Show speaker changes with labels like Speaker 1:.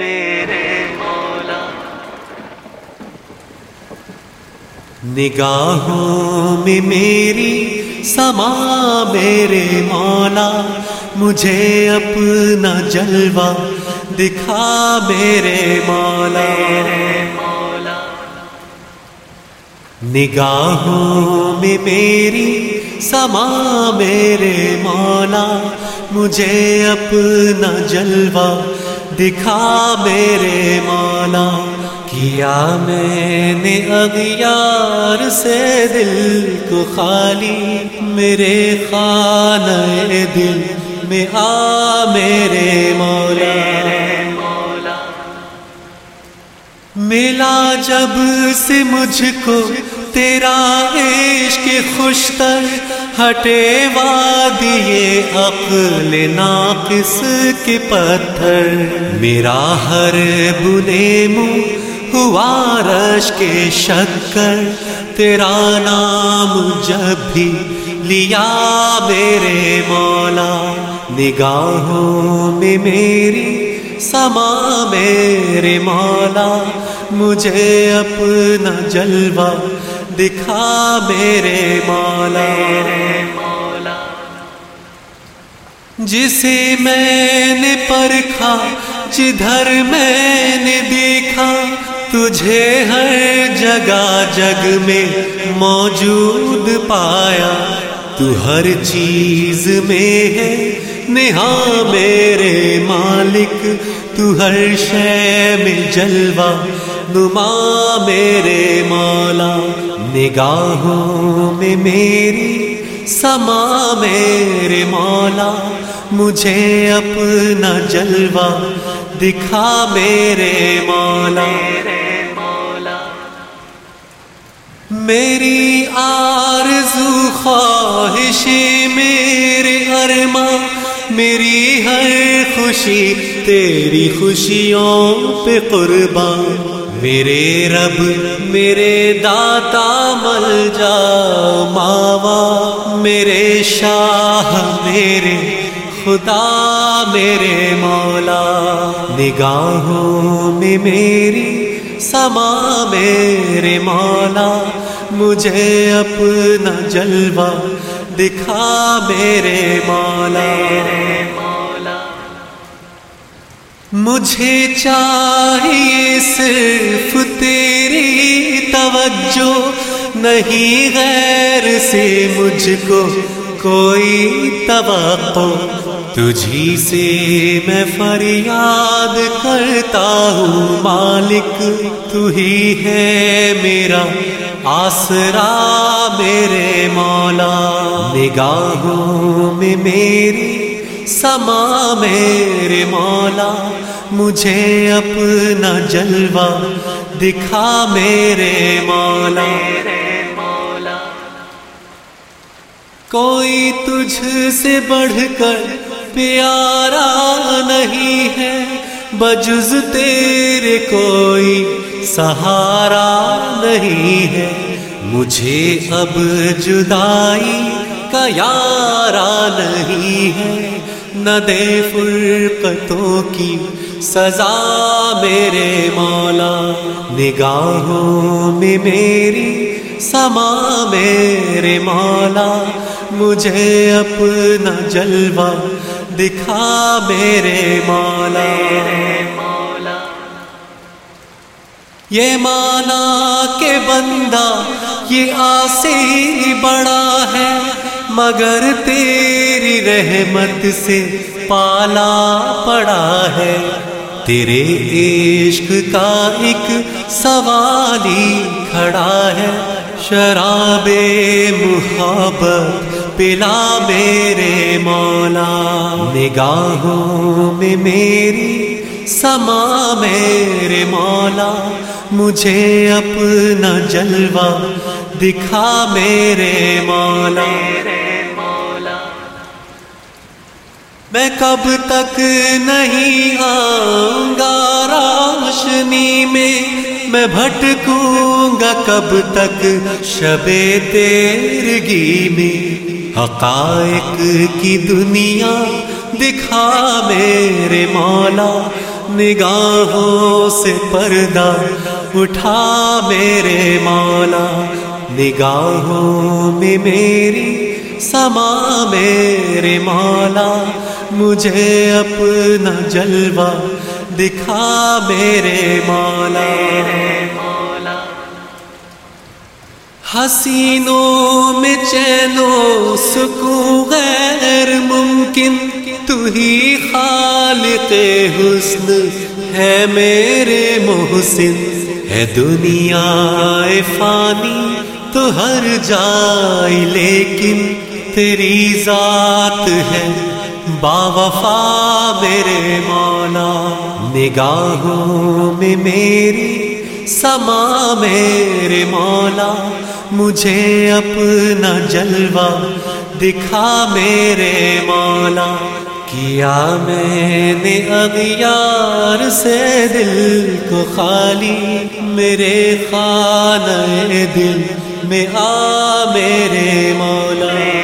Speaker 1: میرے مولا۔
Speaker 2: نگاہوں میں میری سما میرے مولا، مجھے اپنا جلوہ دکھا میرے مولا۔
Speaker 1: مولا
Speaker 2: نگاہوں میں میری سما میرے مولا، مجھے اپنا جلوہ دکھا میرے مولا، کیا میں نے اغیار سے دل کو خالی؟ میرے خانہ دل میں آ میرے مولا
Speaker 1: مولا۔
Speaker 2: ملا جب سے مجھ کو تیرا عشق خوشتر ہٹے وادیے عقل ناقص کے پتھر۔ میرا ہر بنے منہ ہوا رش کے شکر۔ تیرا نام جب بھی لیا میرے مولا، نگاہوں میں میری سما میرے مولا۔ مجھے اپنا جلوہ دکھا میرے مولا
Speaker 1: مولا۔
Speaker 2: جسے میں نے پرکھا، جدھر میں نے دیکھا، تجھے ہر جگہ جگ میں موجود پایا۔ تو ہر چیز میں ہے، نہا میرے مالک۔ تو ہر شے میں جلوہ، نما میرے مولا۔ نگاہوں میں میری سما میرے مولا، مجھے اپنا جلوہ دکھا میرے مولا۔ میری آرزو خواہش میرے ارما، میری ہر خوشی تیری خوشیوں پہ قربان۔ میرے رب، میرے داتا مل جا ماوا میرے شاہ، میرے خدا، میرے مولا، نگاہوں میں میری سما، میرے مولا، مجھے اپنا جلوہ دکھا، میرے مولا
Speaker 1: مولا۔
Speaker 2: مجھے چاہیے صرف تیری توجہ، نہیں غیر سے مجھ کو کوئی توقع۔ تجھی سے میں فریاد کرتا ہوں، مالک تو ہی ہے میرا آسرا، میرے مولا۔ نگاہوں میں میری سما میرے مولا، مجھے اپنا جلوہ دکھا میرے مولا۔
Speaker 1: مولا
Speaker 2: کوئی تجھ سے بڑھ کر پیارا نہیں ہے، بجز تیرے کوئی سہارا نہیں ہے۔ مجھے اب جدائی کا یارا نہیں ہے نہ دے فرقتوں کی سزا میرے مولا، نگاہوں میں میری سما میرے مولا، مجھے اپنا جلوہ دکھا میرے مولا۔ یہ مانا کہ بندہ، یہ آسی بڑا ہے، مگر تیری رحمت سے پالا پڑا ہے۔ تیرے عشق کا ایک سوالی کھڑا ہے۔ شراب محبت پلا میرے مولا۔ نگاہوں میں میری سما میرے مولا۔ مجھے اپنا جلوہ دکھا میرے
Speaker 1: مولا۔
Speaker 2: میں کب تک نہیں آؤں گا روشنی میں؟ میں بھٹکوں گا کب تک شب تیرگی میں؟ حقائق کی دنیا دکھا میرے مولا، نگاہوں سے پردہ اٹھا میرے مولا۔ نگاہوں میں میری سما میرے مولا۔ مجھے اپنا جلوہ دکھا میرے مولا۔ حسینوں میں چینو سکو غیر ممکن، تو ہی خالق حسن ہے میرے محسن۔ ہے دنیا فانی تو ہر جائے، لیکن تیری ذات ہے۔ با وفا میرے مولا، نگاہوں میں میری سما میرے مولا، مجھے اپنا جلوہ دکھا میرے مولا۔ کیا میں نے اغیار سے دل کو خالی، میرے خانہ دل میں آ میرے مولا۔